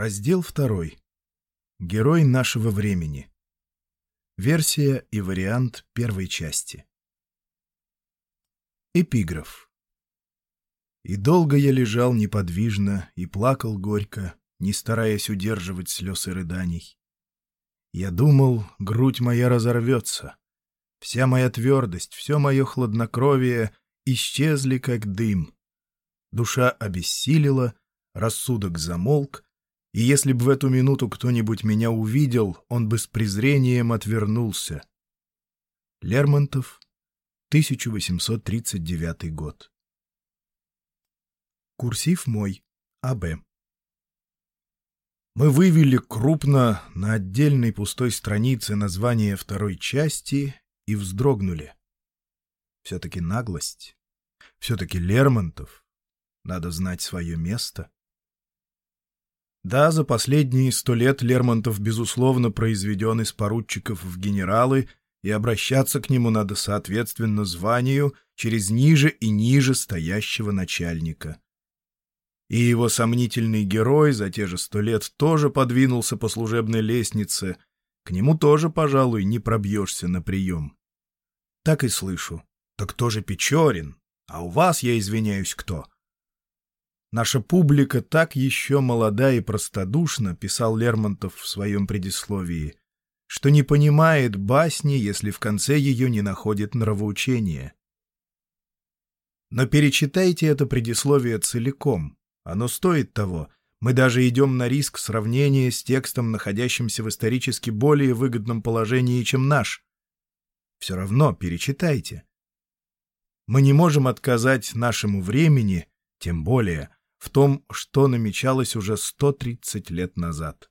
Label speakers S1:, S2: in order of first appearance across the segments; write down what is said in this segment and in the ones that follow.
S1: Раздел второй. Герой нашего времени. Версия и вариант первой части. Эпиграф. И долго я лежал неподвижно и плакал горько, не стараясь удерживать слез и рыданий. Я думал, грудь моя разорвется. Вся моя твердость, все мое хладнокровие исчезли, как дым. Душа обессилила, рассудок замолк, и если бы в эту минуту кто-нибудь меня увидел, он бы с презрением отвернулся. Лермонтов, 1839 год. Курсив мой, А.Б. Мы вывели крупно на отдельной пустой странице название второй части и вздрогнули. Все-таки наглость, все-таки Лермонтов. Надо знать свое место. Да, за последние сто лет Лермонтов, безусловно, произведен из поручиков в генералы, и обращаться к нему надо соответственно званию через ниже и ниже стоящего начальника. И его сомнительный герой за те же сто лет тоже подвинулся по служебной лестнице, к нему тоже, пожалуй, не пробьешься на прием. Так и слышу. Так кто же Печорин? А у вас, я извиняюсь, кто? Наша публика так еще молода и простодушна, писал Лермонтов в своем предисловии, что не понимает басни, если в конце ее не находит нравоучения. Но перечитайте это предисловие целиком. Оно стоит того. Мы даже идем на риск сравнения с текстом, находящимся в исторически более выгодном положении, чем наш. Все равно перечитайте. Мы не можем отказать нашему времени, тем более — в том, что намечалось уже 130 лет назад.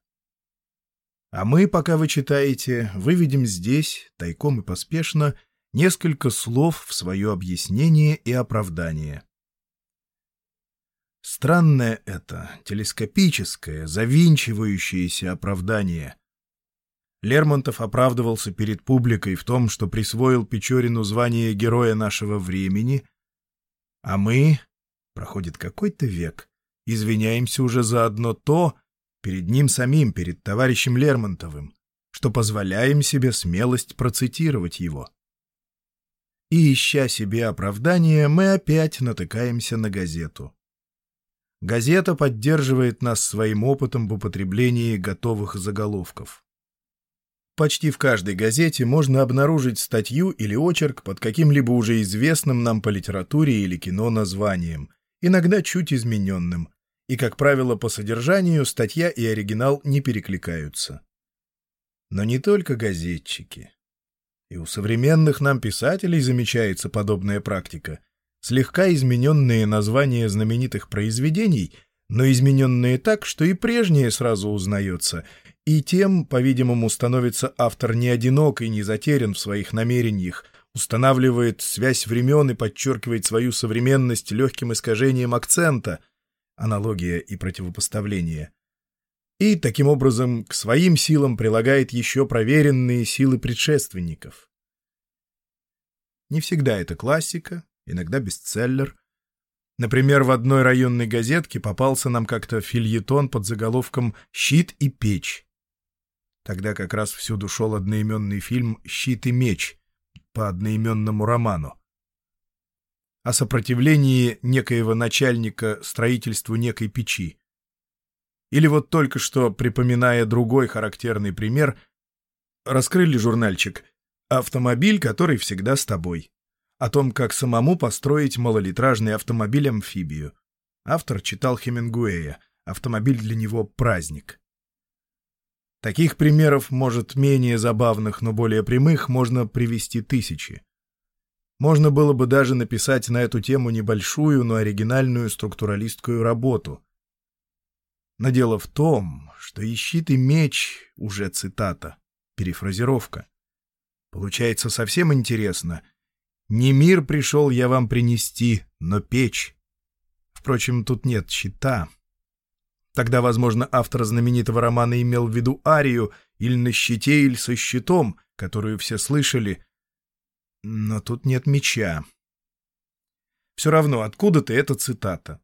S1: А мы, пока вы читаете, выведем здесь, тайком и поспешно, несколько слов в свое объяснение и оправдание. Странное это, телескопическое, завинчивающееся оправдание. Лермонтов оправдывался перед публикой в том, что присвоил Печорину звание героя нашего времени, а мы, Проходит какой-то век. Извиняемся уже за одно то, перед ним самим, перед товарищем Лермонтовым, что позволяем себе смелость процитировать его. И, ища себе оправдания, мы опять натыкаемся на газету. Газета поддерживает нас своим опытом в употреблении готовых заголовков. Почти в каждой газете можно обнаружить статью или очерк под каким-либо уже известным нам по литературе или кино названием, иногда чуть измененным, и, как правило, по содержанию статья и оригинал не перекликаются. Но не только газетчики. И у современных нам писателей замечается подобная практика. Слегка измененные названия знаменитых произведений, но измененные так, что и прежнее сразу узнается, и тем, по-видимому, становится автор не одинок и не затерян в своих намерениях, устанавливает связь времен и подчеркивает свою современность легким искажением акцента, аналогия и противопоставление. И, таким образом, к своим силам прилагает еще проверенные силы предшественников. Не всегда это классика, иногда бестселлер. Например, в одной районной газетке попался нам как-то фильетон под заголовком «Щит и печь». Тогда как раз всюду шел одноименный фильм «Щит и меч», по одноименному роману. О сопротивлении некоего начальника строительству некой печи. Или вот только что, припоминая другой характерный пример, раскрыли журнальчик «Автомобиль, который всегда с тобой». О том, как самому построить малолитражный автомобиль-амфибию. Автор читал Хемингуэя. Автомобиль для него — праздник. Таких примеров, может, менее забавных, но более прямых, можно привести тысячи. Можно было бы даже написать на эту тему небольшую, но оригинальную структуралистскую работу. Но дело в том, что и щит, и меч — уже цитата, перефразировка. Получается совсем интересно. «Не мир пришел я вам принести, но печь». Впрочем, тут нет щита. Тогда, возможно, автор знаменитого романа имел в виду арию или на щите, или со щитом, которую все слышали. Но тут нет меча. Все равно, откуда-то эта цитата.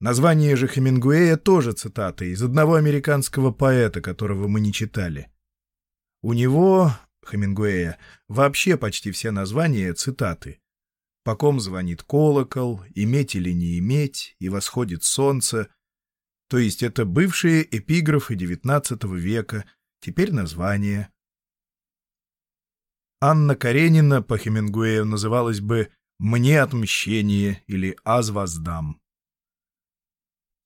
S1: Название же Хемингуэя тоже цитата из одного американского поэта, которого мы не читали. У него, Хемингуэя, вообще почти все названия — цитаты. «По ком звонит колокол», «Иметь или не иметь», «И восходит солнце». То есть это бывшие эпиграфы XIX века, теперь названия. Анна Каренина по Хемингуэю называлась бы «Мне отмщение» или «Аз воздам».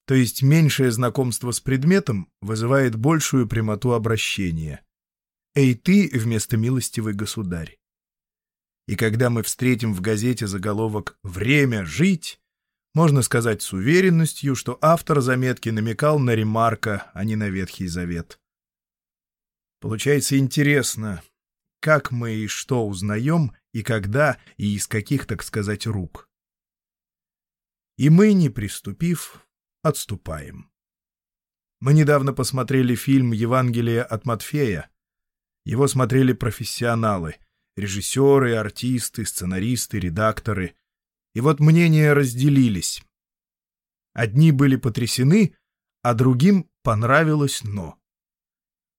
S1: То есть меньшее знакомство с предметом вызывает большую прямоту обращения. «Эй ты» вместо «милостивый государь». И когда мы встретим в газете заголовок «Время жить», можно сказать с уверенностью, что автор заметки намекал на ремарка, а не на Ветхий Завет. Получается интересно, как мы и что узнаем, и когда, и из каких, так сказать, рук. И мы, не приступив, отступаем. Мы недавно посмотрели фильм «Евангелие от Матфея». Его смотрели профессионалы — режиссеры, артисты, сценаристы, редакторы. И вот мнения разделились. Одни были потрясены, а другим понравилось «но».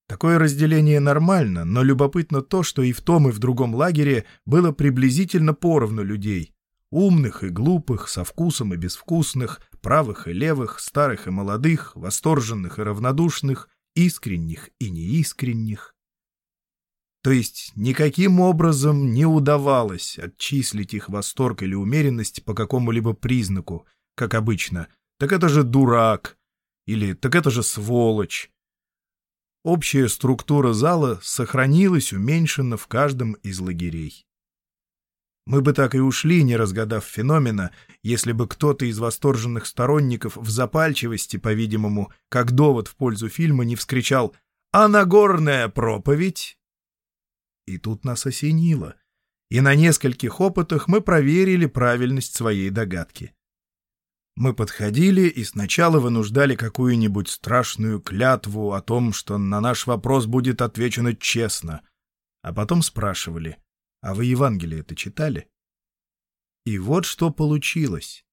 S1: Такое разделение нормально, но любопытно то, что и в том, и в другом лагере было приблизительно поровну людей. Умных и глупых, со вкусом и безвкусных, правых и левых, старых и молодых, восторженных и равнодушных, искренних и неискренних. То есть никаким образом не удавалось отчислить их восторг или умеренность по какому-либо признаку, как обычно. Так это же дурак. Или так это же сволочь. Общая структура зала сохранилась уменьшенно в каждом из лагерей. Мы бы так и ушли, не разгадав феномена, если бы кто-то из восторженных сторонников в запальчивости, по-видимому, как довод в пользу фильма, не вскричал «А Нагорная проповедь?» И тут нас осенило. И на нескольких опытах мы проверили правильность своей догадки. Мы подходили и сначала вынуждали какую-нибудь страшную клятву о том, что на наш вопрос будет отвечено честно, а потом спрашивали, а вы Евангелие это читали? И вот что получилось.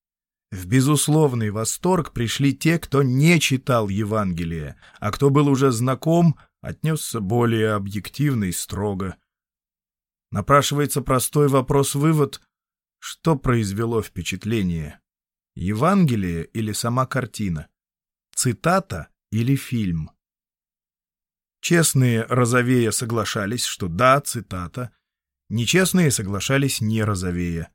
S1: В безусловный восторг пришли те, кто не читал Евангелие, а кто был уже знаком, отнесся более объективно и строго. Напрашивается простой вопрос-вывод, что произвело впечатление? Евангелие или сама картина? Цитата или фильм? Честные розовея соглашались, что да, цитата. Нечестные соглашались не розовея.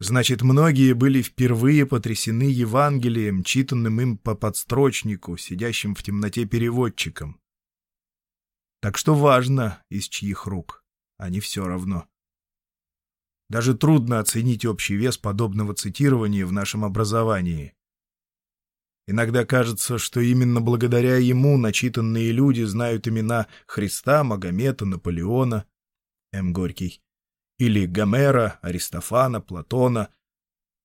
S1: Значит, многие были впервые потрясены Евангелием, читанным им по подстрочнику, сидящим в темноте переводчиком. Так что важно, из чьих рук, а не все равно. Даже трудно оценить общий вес подобного цитирования в нашем образовании. Иногда кажется, что именно благодаря ему начитанные люди знают имена Христа, Магомета, Наполеона, М. Горький, или Гомера, Аристофана, Платона,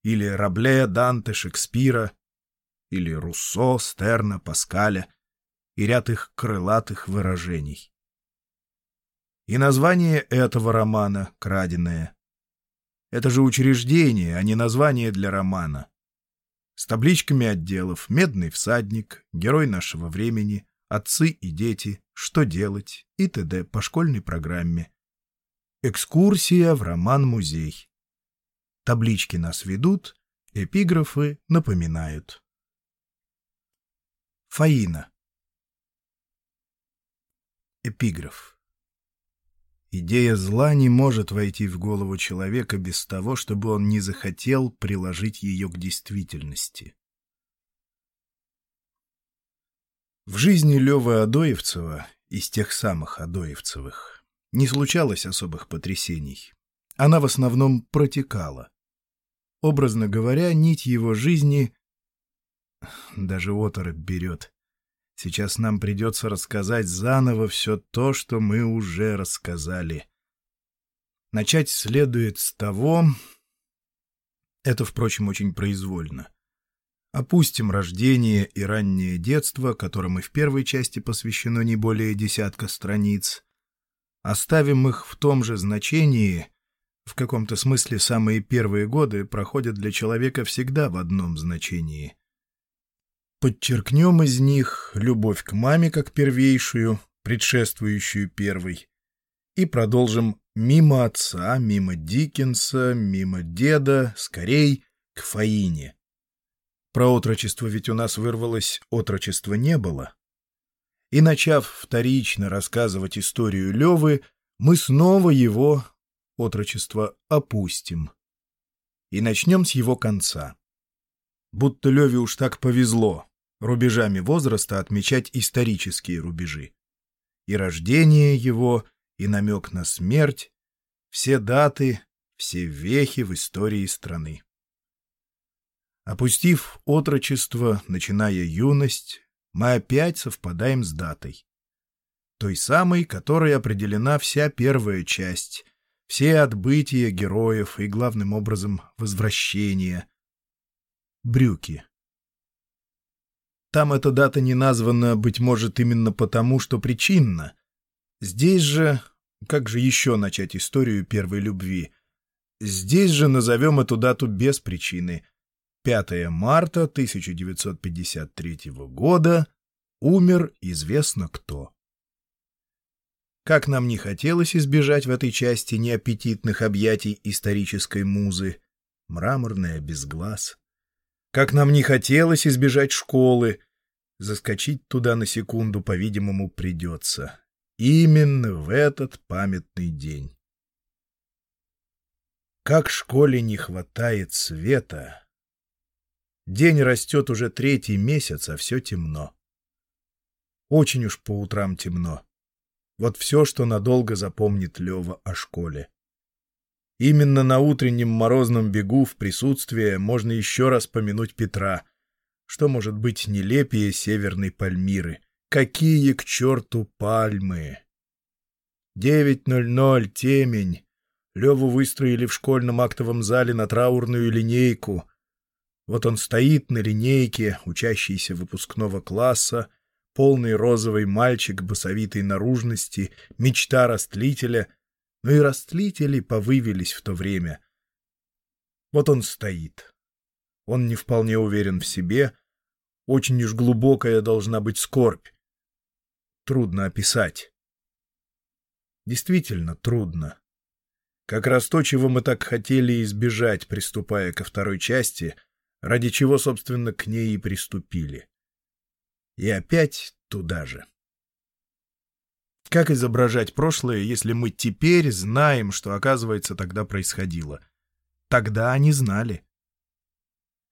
S1: или Рабле, Данте, Шекспира, или Руссо, Стерна, Паскаля и ряд их крылатых выражений. И название этого романа «Краденое». Это же учреждение, а не название для романа. С табличками отделов «Медный всадник», «Герой нашего времени», «Отцы и дети», «Что делать» и т.д. по школьной программе. Экскурсия в роман-музей. Таблички нас ведут, эпиграфы напоминают. Фаина. Эпиграф. Идея зла не может войти в голову человека без того, чтобы он не захотел приложить ее к действительности. В жизни Левы Адоевцева, из тех самых Адоевцевых, не случалось особых потрясений. Она в основном протекала. Образно говоря, нить его жизни... Даже оторопь берет. Сейчас нам придется рассказать заново все то, что мы уже рассказали. Начать следует с того... Это, впрочем, очень произвольно. Опустим рождение и раннее детство, которым и в первой части посвящено не более десятка страниц, Оставим их в том же значении, В каком-то смысле самые первые годы проходят для человека всегда в одном значении. Подчеркнем из них любовь к маме как первейшую, предшествующую первой, и продолжим мимо отца, мимо Диккенса, мимо деда, скорей, к Фаине. Про отрочество ведь у нас вырвалось «отрочества не было». И начав вторично рассказывать историю Левы, мы снова его, отрочество, опустим. И начнем с его конца. Будто Леве уж так повезло рубежами возраста отмечать исторические рубежи. И рождение его, и намек на смерть, все даты, все вехи в истории страны. Опустив отрочество, начиная юность, мы опять совпадаем с датой. Той самой, которой определена вся первая часть, все отбытия героев и, главным образом, возвращения. Брюки. Там эта дата не названа, быть может, именно потому, что причинна. Здесь же... Как же еще начать историю первой любви? Здесь же назовем эту дату без причины — 5 марта 1953 года умер известно кто. Как нам не хотелось избежать в этой части неаппетитных объятий исторической музы, мраморная без глаз. Как нам не хотелось избежать школы, заскочить туда на секунду, по-видимому, придется. Именно в этот памятный день. Как школе не хватает света, День растет уже третий месяц, а все темно. Очень уж по утрам темно. Вот все, что надолго запомнит Лева о школе. Именно на утреннем морозном бегу в присутствии можно еще раз помянуть Петра. Что может быть нелепее северной Пальмиры? Какие к черту пальмы! 9.00, темень. Леву выстроили в школьном актовом зале на траурную линейку — вот он стоит на линейке, учащийся выпускного класса, полный розовый мальчик басовитой наружности, мечта растлителя, но и растлители повывелись в то время. Вот он стоит. Он не вполне уверен в себе, очень уж глубокая должна быть скорбь. Трудно описать. Действительно трудно. Как раз то, чего мы так хотели избежать, приступая ко второй части — ради чего, собственно, к ней и приступили. И опять туда же. Как изображать прошлое, если мы теперь знаем, что, оказывается, тогда происходило? Тогда они знали.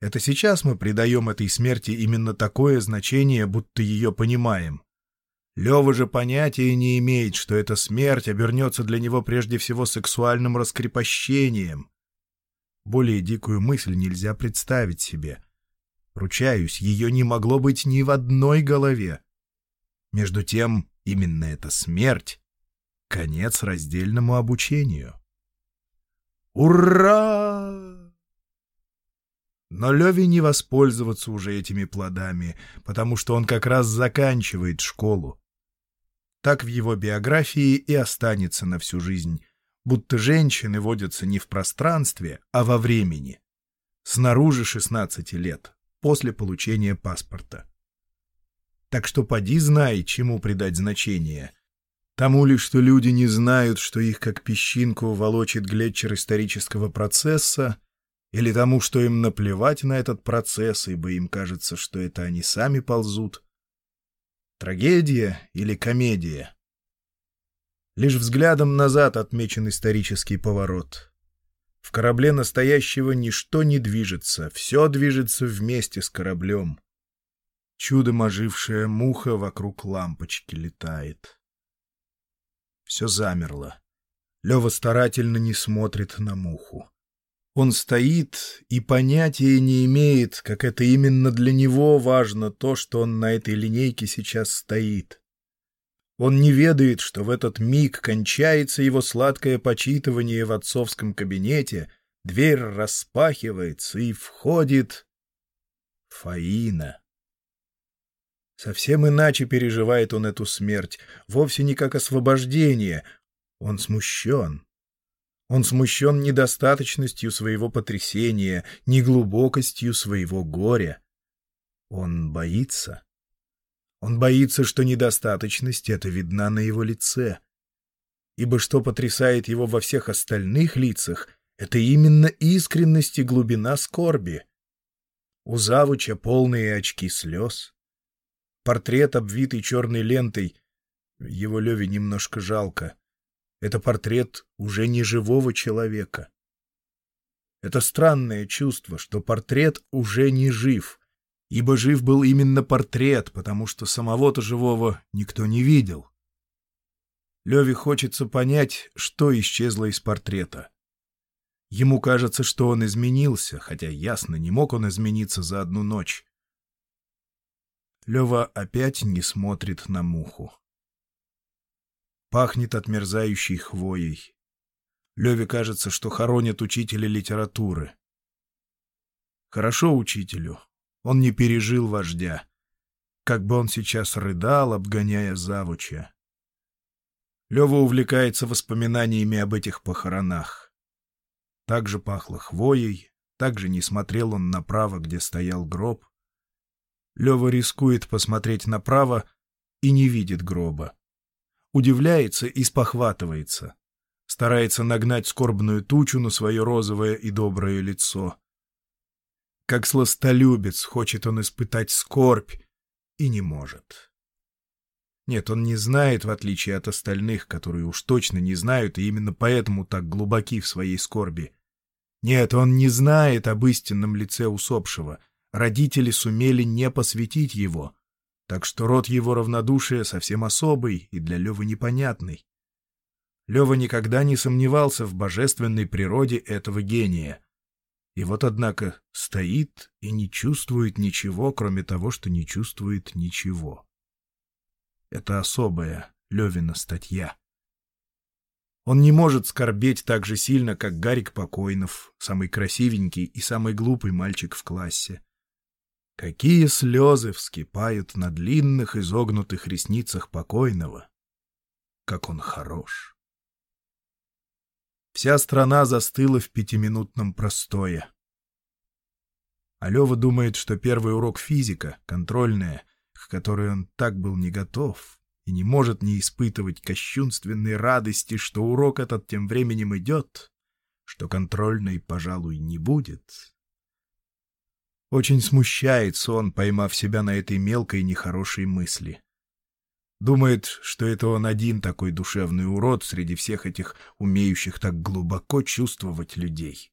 S1: Это сейчас мы придаем этой смерти именно такое значение, будто ее понимаем. Лева же понятия не имеет, что эта смерть обернется для него прежде всего сексуальным раскрепощением, более дикую мысль нельзя представить себе. Ручаюсь, ее не могло быть ни в одной голове. Между тем, именно эта смерть — конец раздельному обучению. Ура! Но Леве не воспользоваться уже этими плодами, потому что он как раз заканчивает школу. Так в его биографии и останется на всю жизнь, будто женщины водятся не в пространстве, а во времени. Снаружи 16 лет, после получения паспорта. Так что поди знай, чему придать значение. Тому ли, что люди не знают, что их как песчинку волочит глетчер исторического процесса, или тому, что им наплевать на этот процесс, ибо им кажется, что это они сами ползут. Трагедия или комедия? Лишь взглядом назад отмечен исторический поворот. В корабле настоящего ничто не движется, все движется вместе с кораблем. Чудом ожившая муха вокруг лампочки летает. Все замерло. Лева старательно не смотрит на муху. Он стоит и понятия не имеет, как это именно для него важно то, что он на этой линейке сейчас стоит. Он не ведает, что в этот миг кончается его сладкое почитывание в отцовском кабинете, дверь распахивается и входит Фаина. Совсем иначе переживает он эту смерть, вовсе не как освобождение. Он смущен. Он смущен недостаточностью своего потрясения, неглубокостью своего горя. Он боится. Он боится, что недостаточность эта видна на его лице. Ибо что потрясает его во всех остальных лицах, это именно искренность и глубина скорби. У завуча полные очки слез. Портрет, обвитый черной лентой. Его Леве немножко жалко. Это портрет уже не живого человека. Это странное чувство, что портрет уже не жив, ибо жив был именно портрет, потому что самого-то живого никто не видел. Леве хочется понять, что исчезло из портрета. Ему кажется, что он изменился, хотя ясно, не мог он измениться за одну ночь. Лева опять не смотрит на муху. Пахнет отмерзающей хвоей. Леве кажется, что хоронят учителя литературы. Хорошо учителю. Он не пережил вождя. Как бы он сейчас рыдал, обгоняя завуча. Лева увлекается воспоминаниями об этих похоронах. Так же пахло хвоей, так же не смотрел он направо, где стоял гроб. Лева рискует посмотреть направо и не видит гроба удивляется и спохватывается. Старается нагнать скорбную тучу на свое розовое и доброе лицо. Как сластолюбец хочет он испытать скорбь и не может. Нет, он не знает, в отличие от остальных, которые уж точно не знают и именно поэтому так глубоки в своей скорби. Нет, он не знает об истинном лице усопшего. Родители сумели не посвятить его — так что род его равнодушия совсем особый и для Левы непонятный. Лева никогда не сомневался в божественной природе этого гения. И вот, однако, стоит и не чувствует ничего, кроме того, что не чувствует ничего. Это особая Левина статья. Он не может скорбеть так же сильно, как Гарик Покойнов, самый красивенький и самый глупый мальчик в классе. Какие слезы вскипают на длинных изогнутых ресницах покойного! Как он хорош! Вся страна застыла в пятиминутном простое. Алева думает, что первый урок физика, контрольная, к которой он так был не готов и не может не испытывать кощунственной радости, что урок этот тем временем идет, что контрольной, пожалуй, не будет, очень смущается он, поймав себя на этой мелкой нехорошей мысли. Думает, что это он один такой душевный урод среди всех этих умеющих так глубоко чувствовать людей.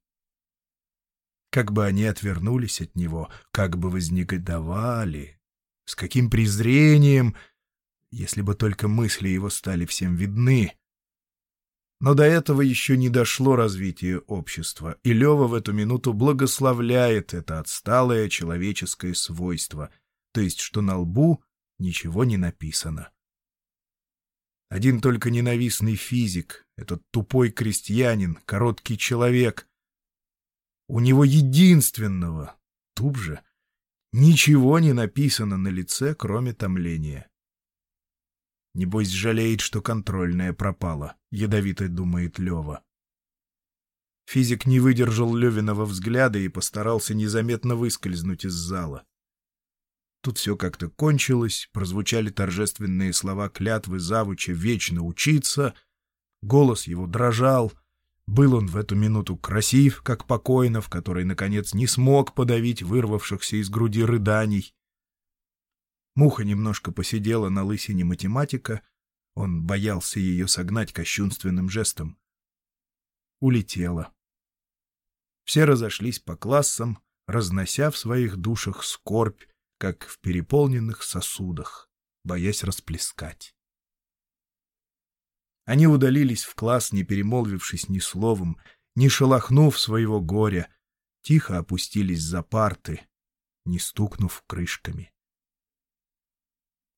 S1: Как бы они отвернулись от него, как бы вознегодовали, с каким презрением, если бы только мысли его стали всем видны, но до этого еще не дошло развитие общества, и Лева в эту минуту благословляет это отсталое человеческое свойство, то есть что на лбу ничего не написано. Один только ненавистный физик, этот тупой крестьянин, короткий человек. У него единственного, туп же, ничего не написано на лице, кроме томления. Небось, жалеет, что контрольная пропала, — ядовито думает Лева. Физик не выдержал Левиного взгляда и постарался незаметно выскользнуть из зала. Тут все как-то кончилось, прозвучали торжественные слова клятвы завуча «Вечно учиться», голос его дрожал, был он в эту минуту красив, как Покойнов, который, наконец, не смог подавить вырвавшихся из груди рыданий. Муха немножко посидела на лысине математика. Он боялся ее согнать кощунственным жестом. Улетела. Все разошлись по классам, разнося в своих душах скорбь, как в переполненных сосудах, боясь расплескать. Они удалились в класс, не перемолвившись ни словом, не шелохнув своего горя, тихо опустились за парты, не стукнув крышками.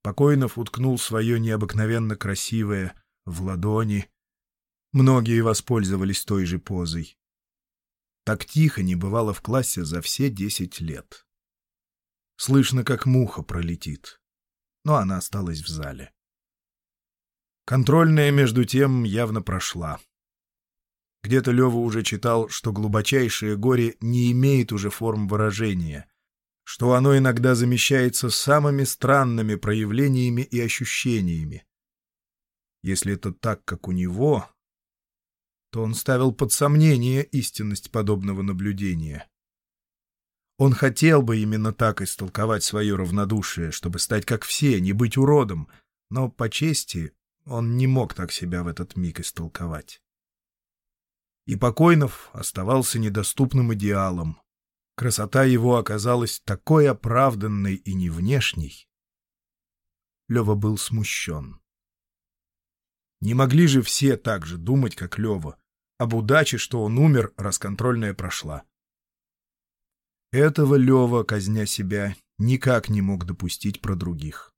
S1: Покойнов уткнул свое необыкновенно красивое в ладони. Многие воспользовались той же позой. Так тихо не бывало в классе за все десять лет. Слышно, как муха пролетит. Но она осталась в зале. Контрольная, между тем, явно прошла. Где-то Лева уже читал, что глубочайшее горе не имеет уже форм выражения, что оно иногда замещается самыми странными проявлениями и ощущениями. Если это так, как у него, то он ставил под сомнение истинность подобного наблюдения. Он хотел бы именно так истолковать свое равнодушие, чтобы стать как все, не быть уродом, но, по чести, он не мог так себя в этот миг истолковать. И Покойнов оставался недоступным идеалом. Красота его оказалась такой оправданной и не внешней. Лева был смущен. Не могли же все так же думать, как Лева, об удаче, что он умер, раз контрольная прошла. Этого Лева, казня себя, никак не мог допустить про других.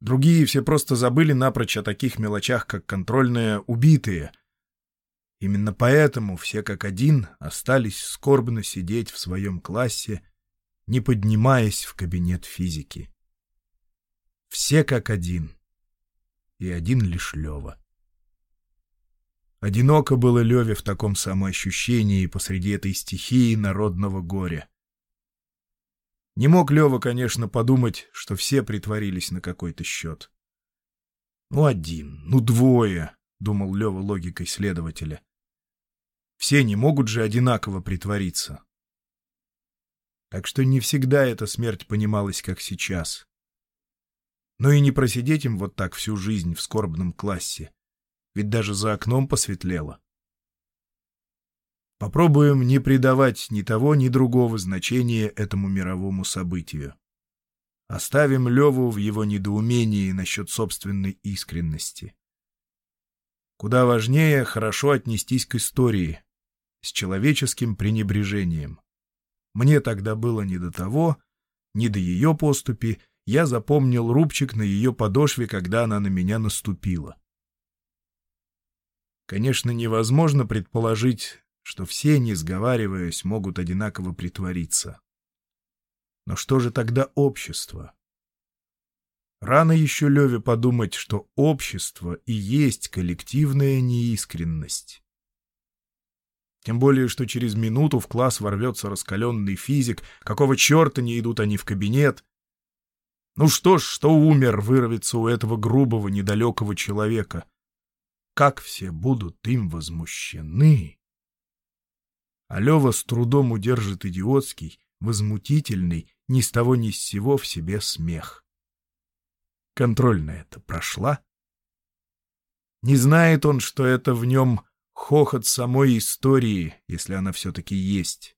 S1: Другие все просто забыли напрочь о таких мелочах, как контрольная «убитые», Именно поэтому все как один остались скорбно сидеть в своем классе, не поднимаясь в кабинет физики. Все как один. И один лишь Лева. Одиноко было Леве в таком самоощущении посреди этой стихии народного горя. Не мог Лева, конечно, подумать, что все притворились на какой-то счет. «Ну, один, ну, двое», — думал Лева логикой следователя. Все не могут же одинаково притвориться. Так что не всегда эта смерть понималась, как сейчас. Но и не просидеть им вот так всю жизнь в скорбном классе, ведь даже за окном посветлело. Попробуем не придавать ни того, ни другого значения этому мировому событию. Оставим Леву в его недоумении насчет собственной искренности. Куда важнее хорошо отнестись к истории, с человеческим пренебрежением. Мне тогда было не до того, не до ее поступи, я запомнил рубчик на ее подошве, когда она на меня наступила. Конечно, невозможно предположить, что все, не сговариваясь, могут одинаково притвориться. Но что же тогда общество? Рано еще Леве подумать, что общество и есть коллективная неискренность. Тем более, что через минуту в класс ворвется раскаленный физик. Какого черта не идут они в кабинет? Ну что ж, что умер, вырвется у этого грубого, недалекого человека. Как все будут им возмущены! А Лева с трудом удержит идиотский, возмутительный, ни с того ни с сего в себе смех. Контрольная это прошла. Не знает он, что это в нем хохот самой истории, если она все-таки есть.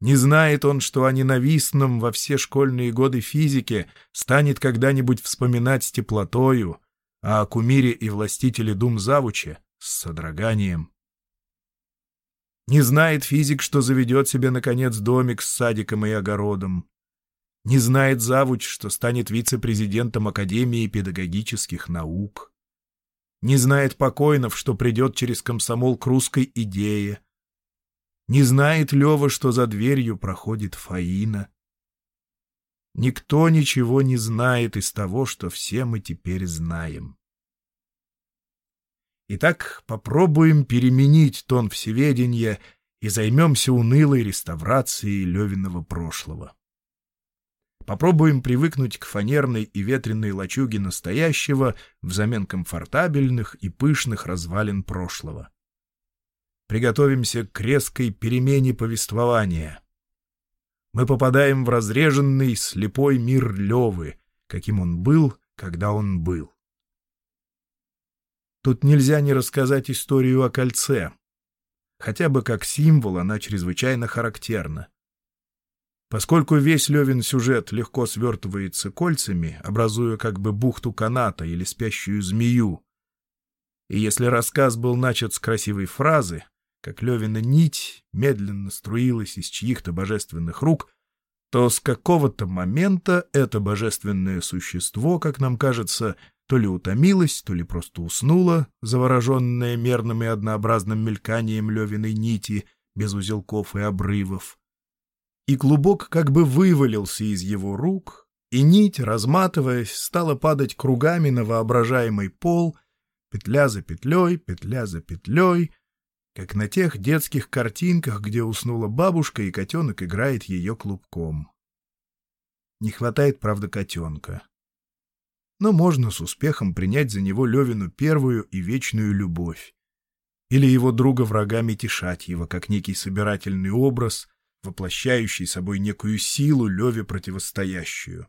S1: Не знает он, что о ненавистном во все школьные годы физике станет когда-нибудь вспоминать с теплотою, а о кумире и властителе дум завуче с содроганием. Не знает физик, что заведет себе, наконец, домик с садиком и огородом. Не знает завуч, что станет вице-президентом Академии педагогических наук не знает Покойнов, что придет через комсомол к русской идее. Не знает Лева, что за дверью проходит Фаина. Никто ничего не знает из того, что все мы теперь знаем. Итак, попробуем переменить тон всеведения и займемся унылой реставрацией Левиного прошлого. Попробуем привыкнуть к фанерной и ветреной лачуге настоящего взамен комфортабельных и пышных развалин прошлого. Приготовимся к резкой перемене повествования. Мы попадаем в разреженный, слепой мир Левы, каким он был, когда он был. Тут нельзя не рассказать историю о кольце. Хотя бы как символ она чрезвычайно характерна. Поскольку весь Левин сюжет легко свертывается кольцами, образуя как бы бухту каната или спящую змею, и если рассказ был начат с красивой фразы, как Левина нить медленно струилась из чьих-то божественных рук, то с какого-то момента это божественное существо, как нам кажется, то ли утомилось, то ли просто уснуло, завороженное мерным и однообразным мельканием Левиной нити, без узелков и обрывов, и клубок как бы вывалился из его рук, и нить, разматываясь, стала падать кругами на воображаемый пол, петля за петлей, петля за петлей, как на тех детских картинках, где уснула бабушка, и котенок играет ее клубком. Не хватает, правда, котенка. Но можно с успехом принять за него Левину первую и вечную любовь. Или его друга-врага Метишатьева, как некий собирательный образ, воплощающий собой некую силу Леве противостоящую.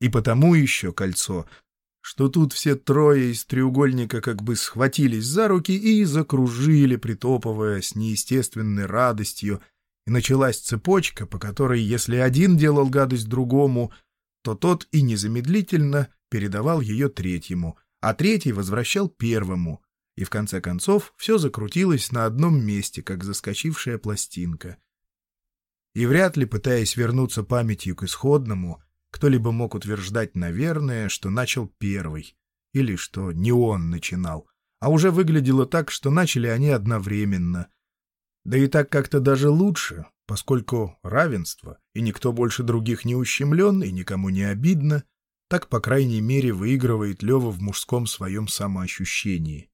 S1: И потому еще кольцо что тут все трое из треугольника как бы схватились за руки и закружили, притопывая с неестественной радостью, и началась цепочка, по которой, если один делал гадость другому, то тот и незамедлительно передавал ее третьему, а третий возвращал первому, и в конце концов все закрутилось на одном месте, как заскочившая пластинка. И вряд ли, пытаясь вернуться памятью к исходному, кто-либо мог утверждать, наверное, что начал первый, или что не он начинал, а уже выглядело так, что начали они одновременно. Да и так как-то даже лучше, поскольку равенство, и никто больше других не ущемлен, и никому не обидно, так, по крайней мере, выигрывает Лева в мужском своем самоощущении.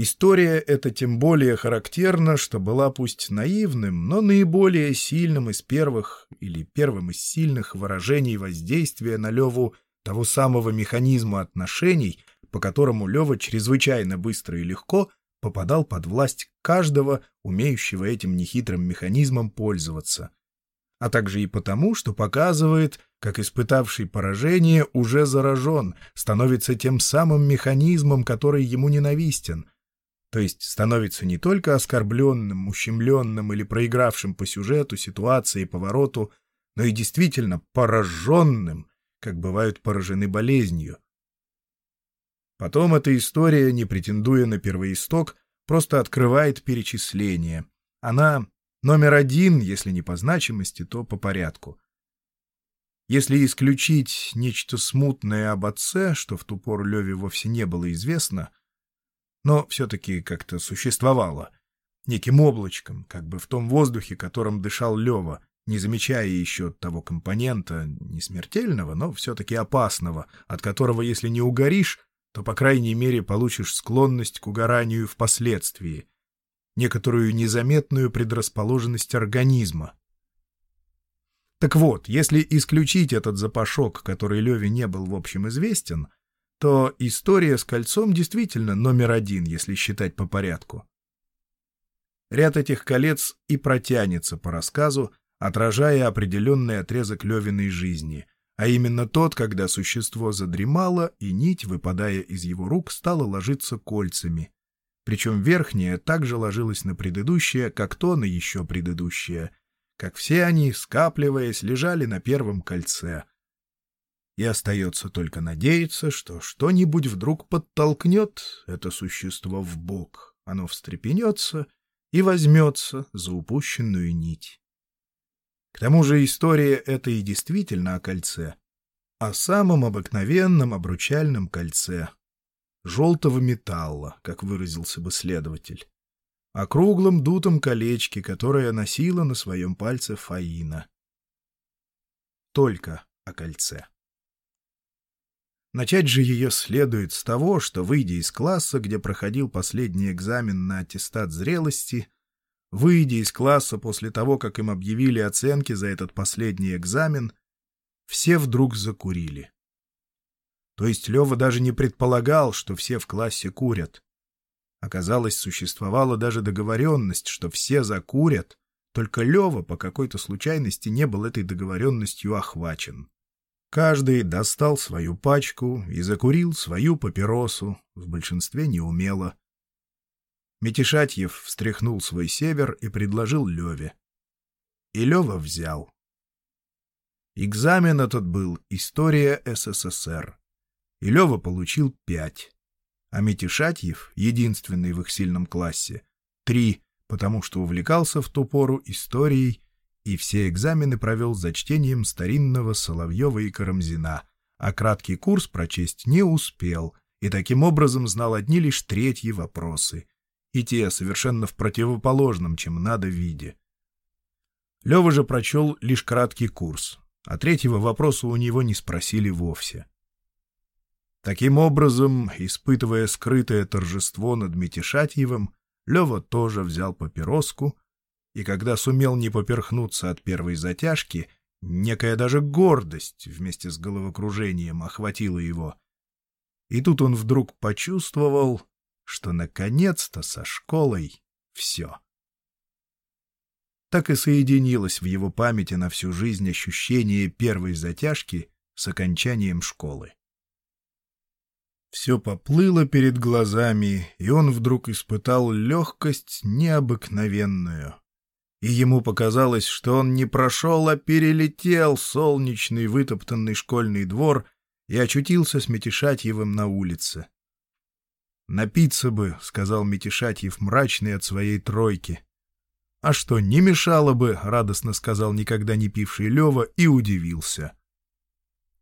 S1: История эта тем более характерна, что была пусть наивным, но наиболее сильным из первых или первым из сильных выражений воздействия на Леву того самого механизма отношений, по которому Лева чрезвычайно быстро и легко попадал под власть каждого, умеющего этим нехитрым механизмом пользоваться, а также и потому, что показывает, как испытавший поражение уже заражен, становится тем самым механизмом, который ему ненавистен — то есть становится не только оскорбленным, ущемленным или проигравшим по сюжету, ситуации повороту, но и действительно пораженным, как бывают поражены болезнью. Потом эта история, не претендуя на первоисток, просто открывает перечисление. Она номер один, если не по значимости, то по порядку. Если исключить нечто смутное об отце, что в ту пору Леве вовсе не было известно, но все-таки как-то существовало. Неким облачком, как бы в том воздухе, которым дышал Лева, не замечая еще того компонента, не смертельного, но все-таки опасного, от которого, если не угоришь, то, по крайней мере, получишь склонность к угоранию впоследствии, некоторую незаметную предрасположенность организма. Так вот, если исключить этот запашок, который Леве не был в общем известен, то история с кольцом действительно номер один, если считать по порядку. Ряд этих колец и протянется по рассказу, отражая определенный отрезок Левиной жизни, а именно тот, когда существо задремало, и нить, выпадая из его рук, стала ложиться кольцами. Причем верхняя также ложилась на предыдущее, как то на еще предыдущее, как все они, скапливаясь, лежали на первом кольце — и остается только надеяться, что что-нибудь вдруг подтолкнет это существо в бок, оно встрепенется и возьмется за упущенную нить. К тому же история эта и действительно о кольце, о самом обыкновенном обручальном кольце, желтого металла, как выразился бы следователь, о круглом дутом колечке, которое носила на своем пальце Фаина. Только о кольце. Начать же ее следует с того, что, выйдя из класса, где проходил последний экзамен на аттестат зрелости, выйдя из класса после того, как им объявили оценки за этот последний экзамен, все вдруг закурили. То есть Лева даже не предполагал, что все в классе курят. Оказалось, существовала даже договоренность, что все закурят, только Лева по какой-то случайности не был этой договоренностью охвачен. Каждый достал свою пачку и закурил свою папиросу, в большинстве неумело. Метишатьев встряхнул свой север и предложил Леве. И Лева взял. Экзамен этот был «История СССР». И Лева получил пять. А Метишатьев, единственный в их сильном классе, три, потому что увлекался в ту пору историей и все экзамены провел за чтением старинного Соловьева и Карамзина, а краткий курс прочесть не успел, и таким образом знал одни лишь третьи вопросы, и те совершенно в противоположном, чем надо, виде. Лева же прочел лишь краткий курс, а третьего вопроса у него не спросили вовсе. Таким образом, испытывая скрытое торжество над Метишатьевым, Лева тоже взял папироску, и когда сумел не поперхнуться от первой затяжки, некая даже гордость вместе с головокружением охватила его. И тут он вдруг почувствовал, что наконец-то со школой все. Так и соединилось в его памяти на всю жизнь ощущение первой затяжки с окончанием школы. Все поплыло перед глазами, и он вдруг испытал легкость необыкновенную. И ему показалось, что он не прошел, а перелетел солнечный вытоптанный школьный двор и очутился с Метишатьевым на улице. «Напиться бы», — сказал Метишатьев мрачный от своей тройки. «А что, не мешало бы», — радостно сказал никогда не пивший Лева и удивился.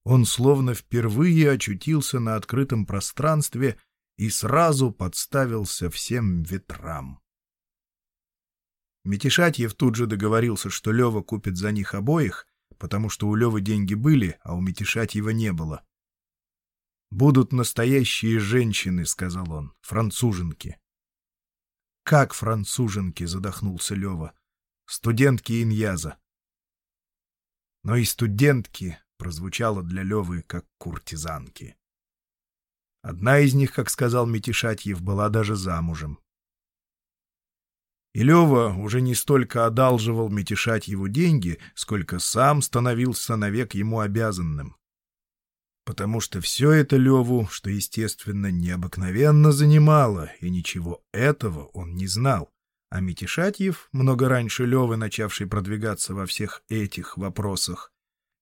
S1: Он словно впервые очутился на открытом пространстве и сразу подставился всем ветрам. Метишатьев тут же договорился, что Лева купит за них обоих, потому что у Левы деньги были, а у Метишатьева не было. «Будут настоящие женщины», — сказал он, — «француженки». «Как француженки?» — задохнулся Лева. «Студентки Иньяза». Но и студентки прозвучало для Левы как куртизанки. Одна из них, как сказал Метишатьев, была даже замужем. И Лева уже не столько одалживал Метишатьеву деньги, сколько сам становился навек ему обязанным. Потому что все это Леву, что, естественно, необыкновенно занимало, и ничего этого он не знал. А Метишатьев, много раньше Левы, начавший продвигаться во всех этих вопросах,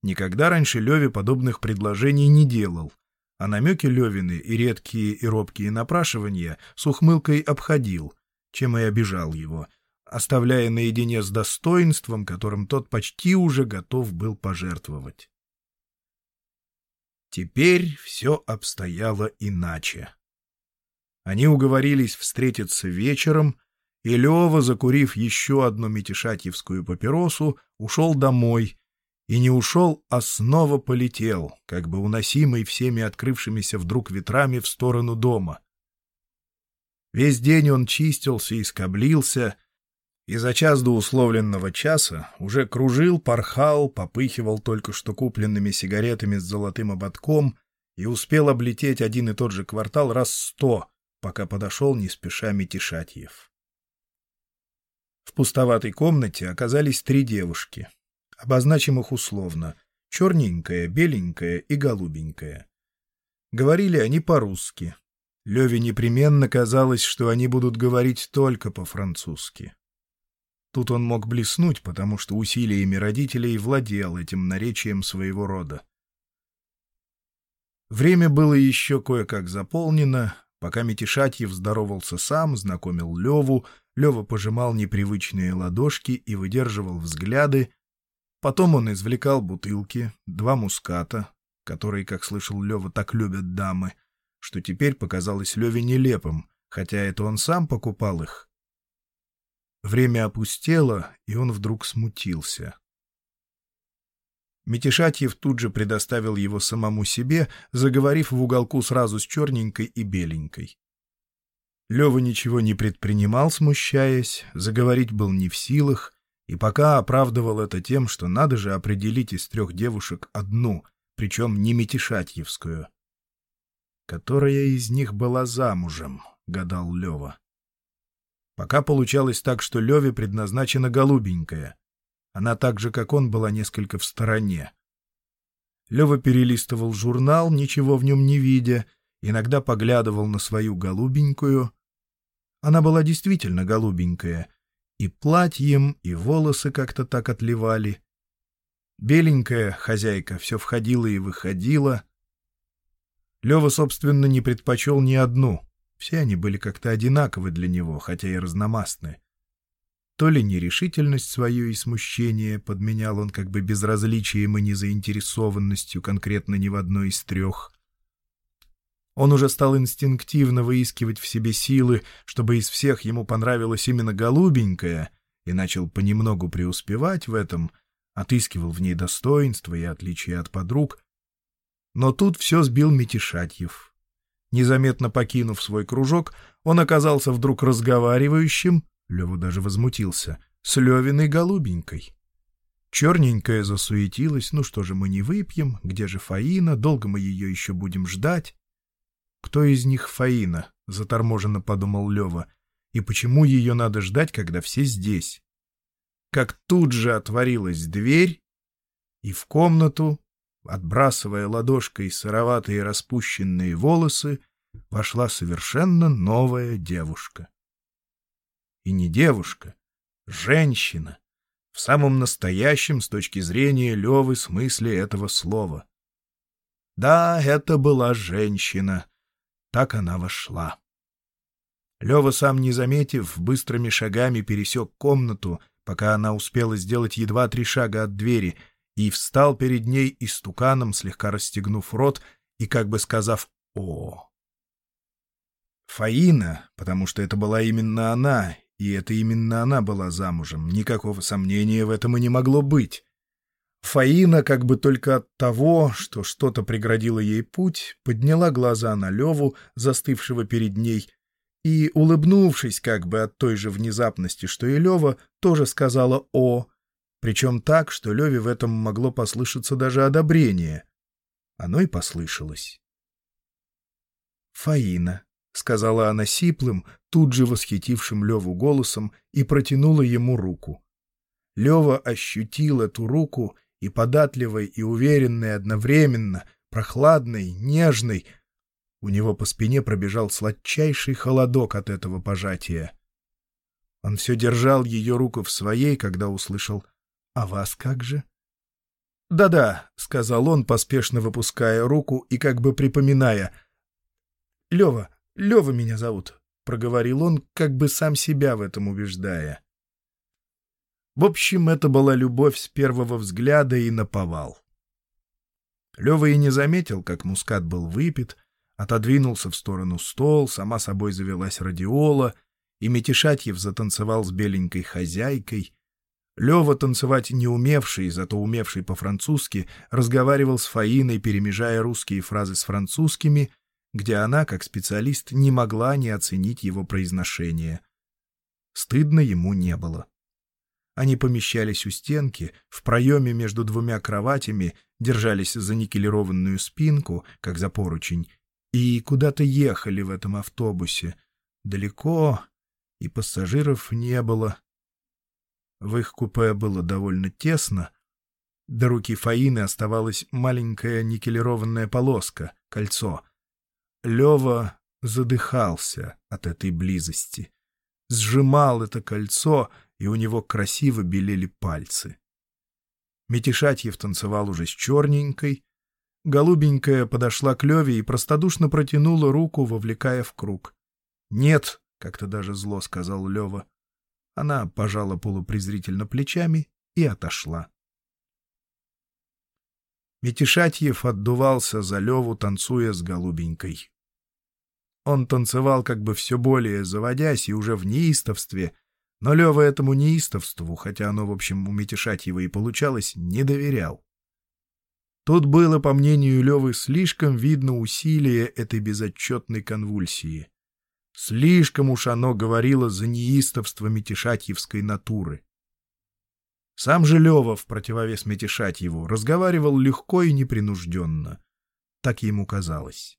S1: Никогда раньше Леве подобных предложений не делал, а намеки Левины и редкие и робкие напрашивания с ухмылкой обходил, чем и обижал его, оставляя наедине с достоинством, которым тот почти уже готов был пожертвовать. Теперь все обстояло иначе. Они уговорились встретиться вечером, и Лева, закурив еще одну метишатьевскую папиросу, ушел домой и не ушел, а снова полетел, как бы уносимый всеми открывшимися вдруг ветрами в сторону дома. Весь день он чистился и скоблился, и за час до условленного часа уже кружил, порхал, попыхивал только что купленными сигаретами с золотым ободком и успел облететь один и тот же квартал раз сто, пока подошел не спеша Метишатьев. В пустоватой комнате оказались три девушки — Обозначим их условно. Черненькая, беленькая и голубенькая. Говорили они по-русски. Леве непременно казалось, что они будут говорить только по-французски. Тут он мог блеснуть, потому что усилиями родителей владел этим наречием своего рода. Время было еще кое-как заполнено. Пока Метишатьев здоровался сам, знакомил Леву, Лева пожимал непривычные ладошки и выдерживал взгляды, Потом он извлекал бутылки, два муската, которые, как слышал Лева, так любят дамы, что теперь показалось Леве нелепым, хотя это он сам покупал их. Время опустело, и он вдруг смутился. Метишатьев тут же предоставил его самому себе, заговорив в уголку сразу с черненькой и беленькой. Лева ничего не предпринимал, смущаясь, заговорить был не в силах, и пока оправдывал это тем, что надо же определить из трех девушек одну, причем не Метишатьевскую. «Которая из них была замужем?» — гадал Лева. Пока получалось так, что Леве предназначена голубенькая. Она так же, как он, была несколько в стороне. Лева перелистывал журнал, ничего в нем не видя, иногда поглядывал на свою голубенькую. Она была действительно голубенькая, и платьем, и волосы как-то так отливали. Беленькая хозяйка все входила и выходила. Лева, собственно, не предпочел ни одну. Все они были как-то одинаковы для него, хотя и разномастны. То ли нерешительность свою и смущение подменял он как бы безразличием и незаинтересованностью конкретно ни в одной из трех, он уже стал инстинктивно выискивать в себе силы, чтобы из всех ему понравилась именно голубенькая, и начал понемногу преуспевать в этом, отыскивал в ней достоинства и отличия от подруг. Но тут все сбил Метишатьев. Незаметно покинув свой кружок, он оказался вдруг разговаривающим, Лева даже возмутился, с Левиной голубенькой. Черненькая засуетилась, ну что же мы не выпьем, где же Фаина, долго мы ее еще будем ждать? Кто из них Фаина? — заторможенно подумал Лева. И почему ее надо ждать, когда все здесь? Как тут же отворилась дверь, и в комнату, отбрасывая ладошкой сыроватые распущенные волосы, вошла совершенно новая девушка. И не девушка, женщина, в самом настоящем с точки зрения Левы смысле этого слова. Да, это была женщина. Так она вошла. Лева, сам не заметив, быстрыми шагами пересек комнату, пока она успела сделать едва три шага от двери, и встал перед ней истуканом, слегка расстегнув рот и как бы сказав «О». Фаина, потому что это была именно она, и это именно она была замужем, никакого сомнения в этом и не могло быть. Фаина, как бы только от того, что что-то преградило ей путь, подняла глаза на Леву, застывшего перед ней, и, улыбнувшись как бы от той же внезапности, что и Лева, тоже сказала «О», причем так, что Леве в этом могло послышаться даже одобрение. Оно и послышалось. «Фаина», — сказала она сиплым, тут же восхитившим Леву голосом, и протянула ему руку. Лева ощутил эту руку и податливой, и уверенной одновременно, прохладной, нежной, у него по спине пробежал сладчайший холодок от этого пожатия. Он все держал ее руку в своей, когда услышал «А вас как же?» «Да-да», — сказал он, поспешно выпуская руку и как бы припоминая. «Лева, Лева меня зовут», — проговорил он, как бы сам себя в этом убеждая. В общем, это была любовь с первого взгляда и наповал. Лева и не заметил, как мускат был выпит, Отодвинулся в сторону стол, сама собой завелась радиола, и Метишатьев затанцевал с беленькой хозяйкой. Лева, танцевать не умевший, зато умевший по-французски, разговаривал с Фаиной, перемежая русские фразы с французскими, где она, как специалист, не могла не оценить его произношение. Стыдно ему не было. Они помещались у стенки, в проеме между двумя кроватями, держались за никелированную спинку, как за поручень, и куда-то ехали в этом автобусе. Далеко, и пассажиров не было. В их купе было довольно тесно. До руки Фаины оставалась маленькая никелированная полоска, кольцо. Лева задыхался от этой близости. Сжимал это кольцо, и у него красиво белели пальцы. Метишатьев танцевал уже с черненькой, Голубенькая подошла к Леве и простодушно протянула руку, вовлекая в круг. «Нет», — как-то даже зло сказал Лева. Она пожала полупрезрительно плечами и отошла. Метишатьев отдувался за Леву, танцуя с голубенькой. Он танцевал как бы все более заводясь и уже в неистовстве, но Лева этому неистовству, хотя оно, в общем, у Метишатьева и получалось, не доверял. Тут было, по мнению Левы, слишком видно усилие этой безотчетной конвульсии. Слишком уж оно говорило за неистовство Метишатьевской натуры. Сам же Лева, в противовес Метишатьеву, разговаривал легко и непринужденно. Так ему казалось.